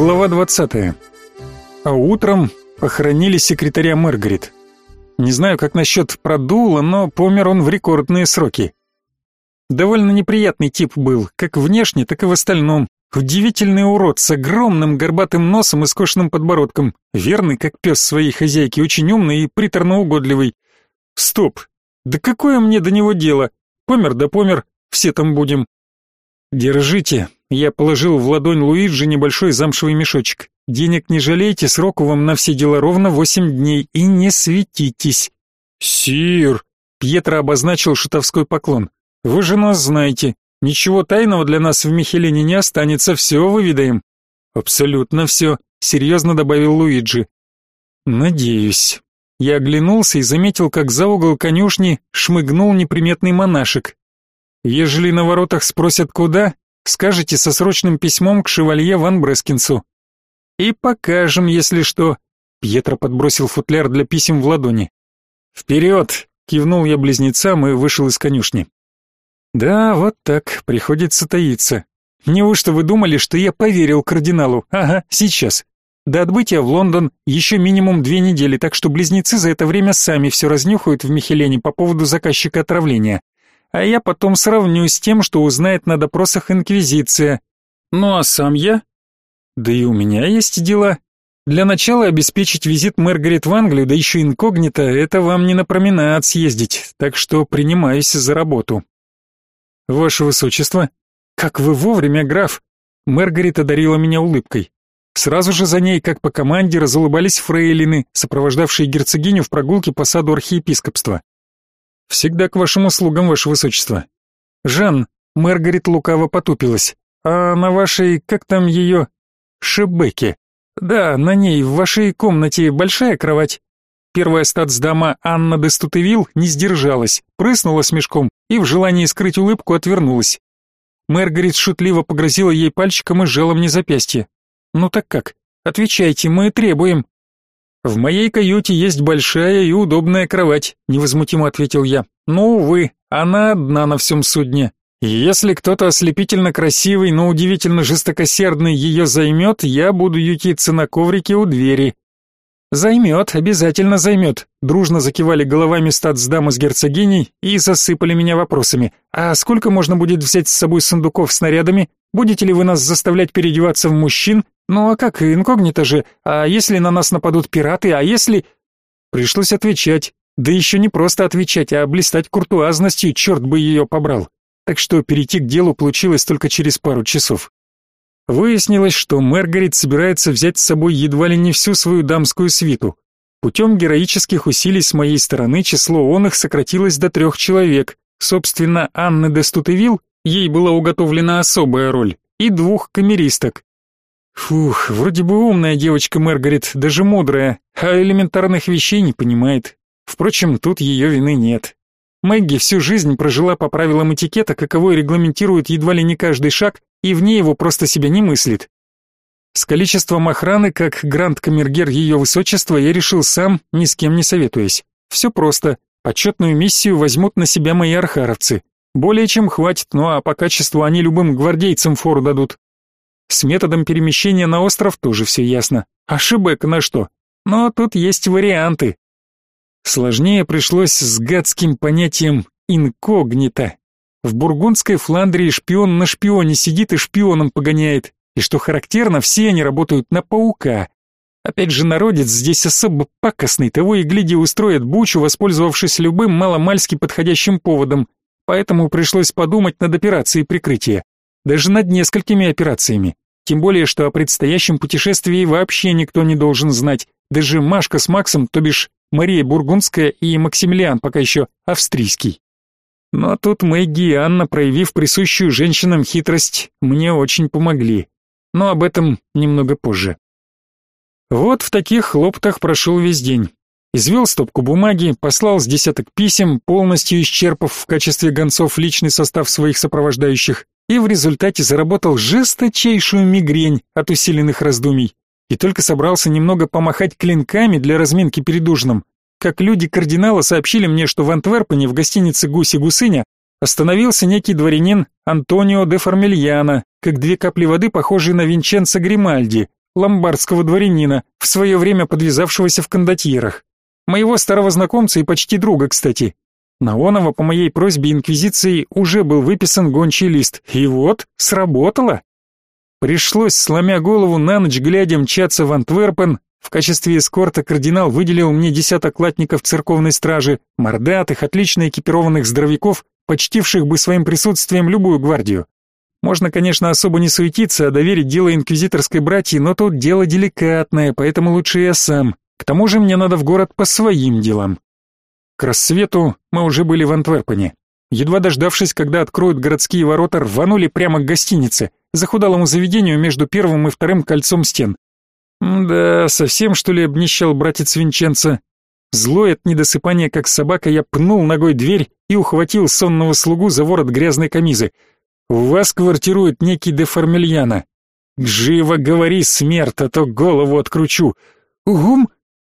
Глава 20. А утром похоронили секретаря Маргарет. Не знаю, как насчет продула, но помер он в рекордные сроки. Довольно неприятный тип был, как внешне, так и в остальном. Удивительный урод с огромным горбатым носом и скошенным подбородком, верный, как пес своей хозяйки, очень умный и приторно-угодливый. Стоп, да какое мне до него дело? Помер да помер, все там будем. Держите, я положил в ладонь Луиджи небольшой замшевый мешочек. Денег не жалейте, сроку вам на все дела ровно восемь дней, и не светитесь. Сир, Пьетро обозначил шутовской поклон. Вы же нас знаете, Ничего тайного для нас в Михелене не останется, все выведаем. Абсолютно все, серьезно добавил Луиджи. Надеюсь. Я оглянулся и заметил, как за угол конюшни шмыгнул неприметный монашек. Ежели на воротах спросят куда, скажете со срочным письмом к шевалье Ван Брескинсу. И покажем, если что. Пьетро подбросил футляр для писем в ладони. «Вперед!» — кивнул я близнецам и вышел из конюшни. Да, вот так, приходится таиться. Неужто вы думали, что я поверил кардиналу? Ага, сейчас. До отбытия в Лондон еще минимум две недели, так что близнецы за это время сами все разнюхают в Михелене по поводу заказчика отравления. А я потом сравню с тем, что узнает на допросах Инквизиция. Ну а сам я? Да и у меня есть дела. Для начала обеспечить визит Маргарет в Англию, да еще инкогнито, это вам не на променад съездить, так что принимаюсь за работу. «Ваше высочество, как вы вовремя, граф!» Маргарита дарила меня улыбкой. Сразу же за ней, как по команде, разулыбались фрейлины, сопровождавшие герцогиню в прогулке по саду архиепископства. «Всегда к вашим услугам, ваше высочество». «Жан», Маргарит лукаво потупилась, «а на вашей, как там ее, шебеке?» «Да, на ней, в вашей комнате большая кровать?» Первая статсдама Анна де Стутевил не сдержалась, прыснула с мешком и в желании скрыть улыбку отвернулась. Мэргарит шутливо погрозила ей пальчиком и сжала мне запястье. «Ну так как? Отвечайте, мы требуем». «В моей каюте есть большая и удобная кровать», — невозмутимо ответил я. «Но, увы, она одна на всем судне. Если кто-то ослепительно красивый, но удивительно жестокосердный ее займет, я буду ютиться на коврике у двери, «Займет, обязательно займет», — дружно закивали головами статсдамы с герцогиней и засыпали меня вопросами. «А сколько можно будет взять с собой сундуков с снарядами? Будете ли вы нас заставлять переодеваться в мужчин? Ну а как, инкогнито же? А если на нас нападут пираты? А если...» Пришлось отвечать. Да еще не просто отвечать, а блистать куртуазностью, черт бы ее побрал. Так что перейти к делу получилось только через пару часов. Выяснилось, что Маргарет собирается взять с собой едва ли не всю свою дамскую свиту. Путем героических усилий с моей стороны число он их сократилось до трех человек. Собственно, Анны де Стутевил, ей была уготовлена особая роль, и двух камеристок. Фух, вроде бы умная девочка Маргарет, даже мудрая, а элементарных вещей не понимает. Впрочем, тут ее вины нет. Мэгги всю жизнь прожила по правилам этикета, каковой регламентирует едва ли не каждый шаг, и вне его просто себя не мыслит. С количеством охраны, как гранд-камергер ее высочества, я решил сам, ни с кем не советуясь. Все просто. Почетную миссию возьмут на себя мои архаровцы. Более чем хватит, ну а по качеству они любым гвардейцам фору дадут. С методом перемещения на остров тоже все ясно. Шибек на что? Но тут есть варианты. Сложнее пришлось с гадским понятием «инкогнито». В бургундской Фландрии шпион на шпионе сидит и шпионом погоняет. И что характерно, все они работают на паука. Опять же, народец здесь особо пакостный, того и гляди устроит бучу, воспользовавшись любым маломальски подходящим поводом. Поэтому пришлось подумать над операцией прикрытия. Даже над несколькими операциями. Тем более, что о предстоящем путешествии вообще никто не должен знать. Даже Машка с Максом, то бишь Мария Бургундская и Максимилиан пока еще австрийский. Но тут Мэгги и Анна, проявив присущую женщинам хитрость, мне очень помогли. Но об этом немного позже. Вот в таких хлоптах прошел весь день. Извел стопку бумаги, послал с десяток писем, полностью исчерпав в качестве гонцов личный состав своих сопровождающих, и в результате заработал жесточайшую мигрень от усиленных раздумий и только собрался немного помахать клинками для разминки перед ужином, как люди кардинала сообщили мне, что в Антверпене в гостинице «Гусь и гусыня» остановился некий дворянин Антонио де Формельяно, как две капли воды, похожий на Винченцо Гримальди, ломбардского дворянина, в свое время подвязавшегося в кондотьерах. Моего старого знакомца и почти друга, кстати. На Онова по моей просьбе инквизиции уже был выписан гончий лист, и вот, сработало. Пришлось, сломя голову, на ночь глядя мчаться в Антверпен, в качестве эскорта кардинал выделил мне десяток латников церковной стражи, мордатых, отлично экипированных здоровяков, почтивших бы своим присутствием любую гвардию. Можно, конечно, особо не суетиться, а доверить дело инквизиторской братьи, но тут дело деликатное, поэтому лучше я сам. К тому же мне надо в город по своим делам. К рассвету мы уже были в Антверпене. Едва дождавшись, когда откроют городские ворота, рванули прямо к гостинице, захудалому заведению между первым и вторым кольцом стен. Да, совсем что ли обнищал братец Винченца. Злой от недосыпания, как собака, я пнул ногой дверь и ухватил сонного слугу за ворот грязной камизы. «У вас квартирует некий де Формельяна. Живо говори, смерть, а то голову откручу». «Угум!»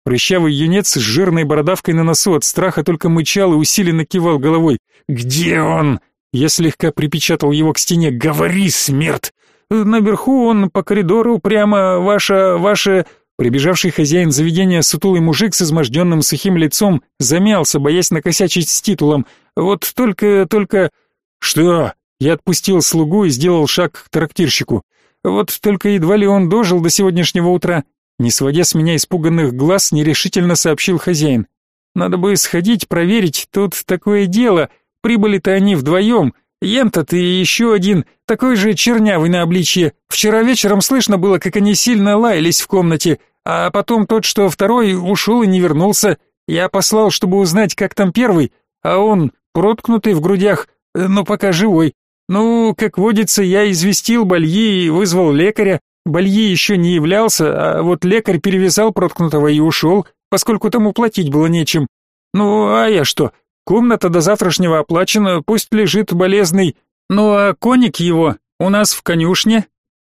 Прыщавый юнец с жирной бородавкой на носу от страха только мычал и усиленно кивал головой. «Где он?» Я слегка припечатал его к стене. «Говори, смерть!» «Наверху он по коридору прямо ваша... ваше...» Прибежавший хозяин заведения сутулый мужик с изможденным сухим лицом замялся, боясь накосячить с титулом. «Вот только... только...» «Что?» Я отпустил слугу и сделал шаг к трактирщику. «Вот только едва ли он дожил до сегодняшнего утра. Не сводя с меня испуганных глаз, нерешительно сообщил хозяин. «Надо бы сходить, проверить, тут такое дело. Прибыли-то они вдвоем. Ентот и еще один, такой же чернявый на обличье. Вчера вечером слышно было, как они сильно лаялись в комнате, а потом тот, что второй, ушел и не вернулся. Я послал, чтобы узнать, как там первый, а он проткнутый в грудях, но пока живой. Ну, как водится, я известил Бальи и вызвал лекаря. Бальи еще не являлся, а вот лекарь перевязал проткнутого и ушел, поскольку тому платить было нечем. Ну, а я что? Комната до завтрашнего оплачена, пусть лежит болезный. Ну, а коник его у нас в конюшне.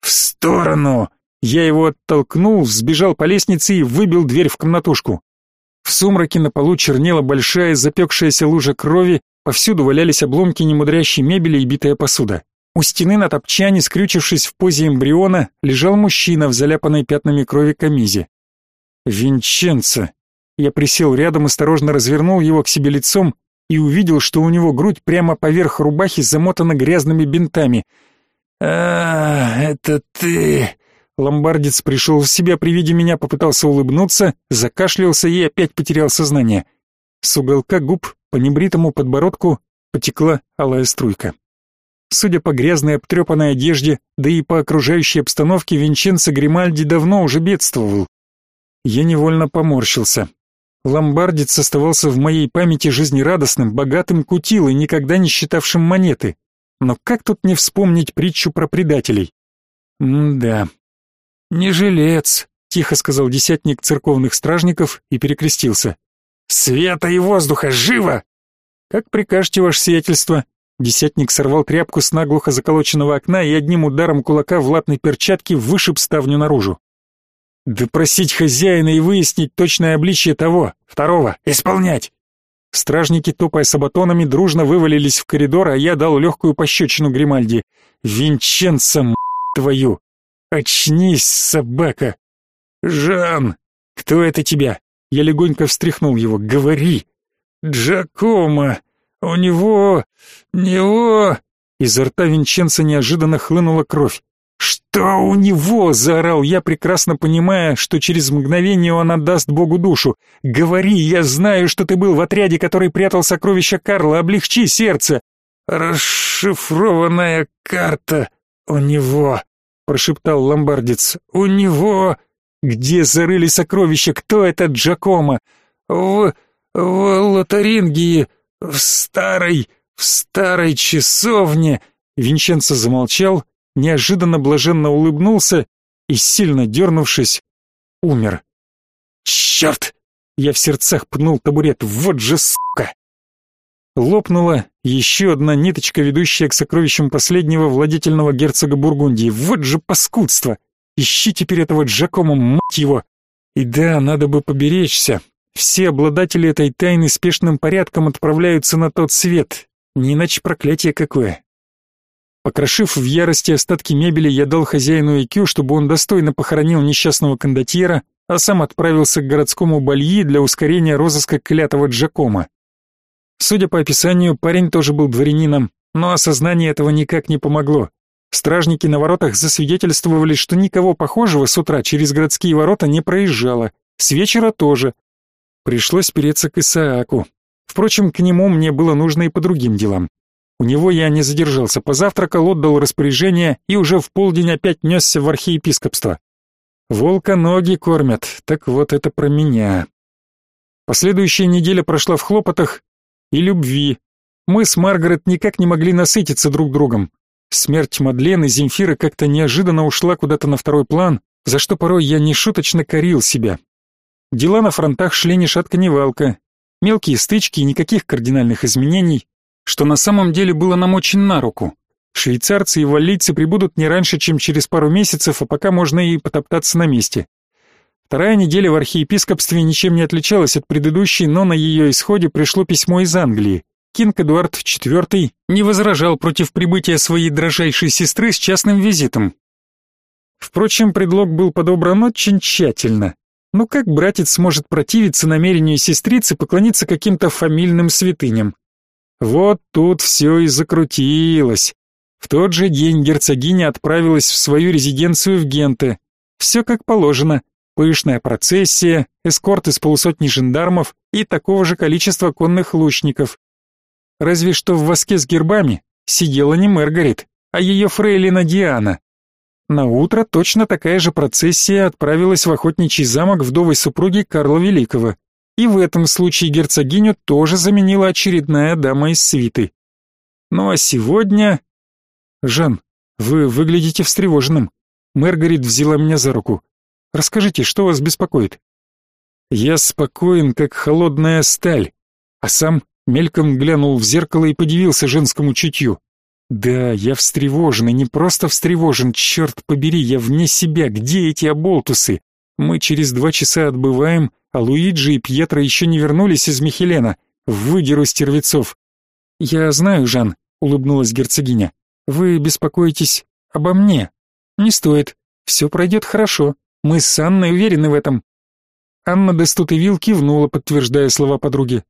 В сторону! Я его оттолкнул, сбежал по лестнице и выбил дверь в комнатушку. В сумраке на полу чернела большая запекшаяся лужа крови, повсюду валялись обломки немудрящей мебели и битая посуда. У стены на топчане, скрючившись в позе эмбриона, лежал мужчина в заляпанной пятнами крови камизе. Винченцо. Я присел рядом, осторожно развернул его к себе лицом и увидел, что у него грудь прямо поверх рубахи замотана грязными бинтами. «А, это ты!» Ломбардец пришел в себя при виде меня, попытался улыбнуться, закашлялся и опять потерял сознание. С уголка губ по небритому подбородку потекла алая струйка. Судя по грязной обтрепанной одежде, да и по окружающей обстановке, Винченцо Гримальди давно уже бедствовал. Я невольно поморщился. Ломбардец оставался в моей памяти жизнерадостным, богатым кутилой, никогда не считавшим монеты. Но как тут не вспомнить притчу про предателей? М-да. «Не жилец», — тихо сказал десятник церковных стражников и перекрестился. «Света и воздуха, живо!» «Как прикажете, ваше сиятельство?» Десятник сорвал тряпку с наглухо заколоченного окна и одним ударом кулака в латной перчатке вышиб ставню наружу. «Допросить хозяина и выяснить точное обличие того, второго, исполнять!» Стражники, топая сабатонами, дружно вывалились в коридор, а я дал легкую пощечину Гримальди. «Винченцо, твою! Очнись, собака!» «Жан! Кто это тебя?» Я легонько встряхнул его. «Говори!» «Джакомо! У него... него...» Изо рта Винченца неожиданно хлынула кровь. «Что у него?» — заорал я, прекрасно понимая, что через мгновение он отдаст Богу душу. «Говори, я знаю, что ты был в отряде, который прятал сокровища Карла, облегчи сердце!» «Расшифрованная карта у него», — прошептал ломбардец. «У него...» «Где зарыли сокровища? Кто это Джакомо?» «В... в Лотарингии...» «В старой, в старой часовне!» Винченцо замолчал, неожиданно блаженно улыбнулся и, сильно дернувшись, умер. «Черт!» Я в сердцах пнул табурет. «Вот же сука!» Лопнула еще одна ниточка, ведущая к сокровищам последнего владетельного герцога Бургундии. Вот же паскудство! Ищи теперь этого Джакома, мать его! И да, надо бы поберечься, все обладатели этой тайны спешным порядком отправляются на тот свет, не иначе проклятие какое. Покрошив в ярости остатки мебели, я дал хозяину икю, чтобы он достойно похоронил несчастного кондотьера, а сам отправился к городскому бальи для ускорения розыска клятого Джакома. Судя по описанию, парень тоже был дворянином, но осознание этого никак не помогло. Стражники на воротах засвидетельствовали, что никого похожего с утра через городские ворота не проезжало, с вечера тоже. Пришлось переться к Исааку. Впрочем, к нему мне было нужно и по другим делам. У него я не задержался, позавтракал, отдал распоряжение и уже в полдень опять несся в архиепископство. Волка ноги кормят, так вот это про меня. Последующая неделя прошла в хлопотах и любви. Мы с Маргарет никак не могли насытиться друг другом. Смерть Мадлен и Земфиры как-то неожиданно ушла куда-то на второй план, за что порой я нешуточно корил себя. Дела на фронтах шли ни шатка ни валка. Мелкие стычки и никаких кардинальных изменений, что на самом деле было нам очень на руку. Швейцарцы и валлийцы прибудут не раньше, чем через пару месяцев, а пока можно и потоптаться на месте. Вторая неделя в архиепископстве ничем не отличалась от предыдущей, но на ее исходе пришло письмо из Англии. Кинг Эдуард IV не возражал против прибытия своей дрожайшей сестры с частным визитом. Впрочем, предлог был подобран очень тщательно. Ну как братец сможет противиться намерению сестрицы поклониться каким-то фамильным святыням? Вот тут все и закрутилось. В тот же день герцогиня отправилась в свою резиденцию в Генте. Все как положено. Пышная процессия, эскорт из полусотни жандармов и такого же количества конных лучников. Разве что в воске с гербами сидела не Маргарет, а ее фрейлина Диана. На утро точно такая же процессия отправилась в охотничий замок вдовой супруги Карла Великого. И в этом случае герцогиню тоже заменила очередная дама из свиты. Ну а сегодня... Жан, вы выглядите встревоженным. Мэргарит взяла меня за руку. Расскажите, что вас беспокоит? Я спокоен, как холодная сталь, а сам мельком глянул в зеркало и подивился женскому чутью. Да, я встревожен, и не просто встревожен, черт побери, я вне себя, где эти оболтусы? Мы через два часа отбываем, а Луиджи и Пьетро еще не вернулись из Михелена. Выдеру стервецов. Я знаю, Жан, улыбнулась герцогиня. Вы беспокоитесь обо мне. Не стоит. Все пройдет хорошо. Мы с Анной уверены в этом. Анна Дестутевил кивнула, подтверждая слова подруги.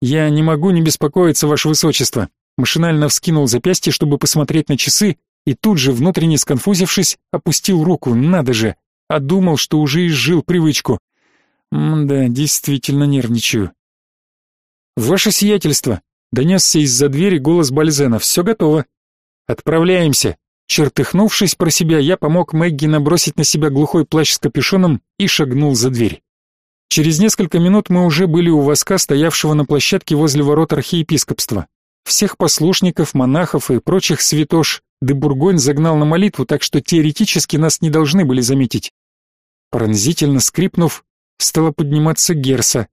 Я не могу не беспокоиться, ваше высочество. Машинально вскинул запястье, чтобы посмотреть на часы, и тут же, внутренне сконфузившись, опустил руку. Надо же, а думал, что уже изжил привычку. да, действительно нервничаю. Ваше сиятельство, донесся из-за двери голос Бальзена. Все готово. Отправляемся. Чертыхнувшись про себя, я помог Мэгги набросить на себя глухой плащ с капюшоном и шагнул за дверь. Через несколько минут мы уже были у воска, стоявшего на площадке возле ворот архиепископства. Всех послушников, монахов и прочих святош де Бургонь загнал на молитву, так что теоретически нас не должны были заметить. Пронзительно скрипнув, стала подниматься Герса.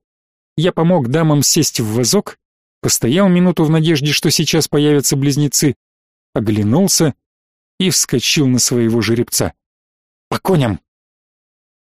Я помог дамам сесть в вазок, постоял минуту в надежде, что сейчас появятся близнецы, оглянулся и вскочил на своего жеребца. «По коням!»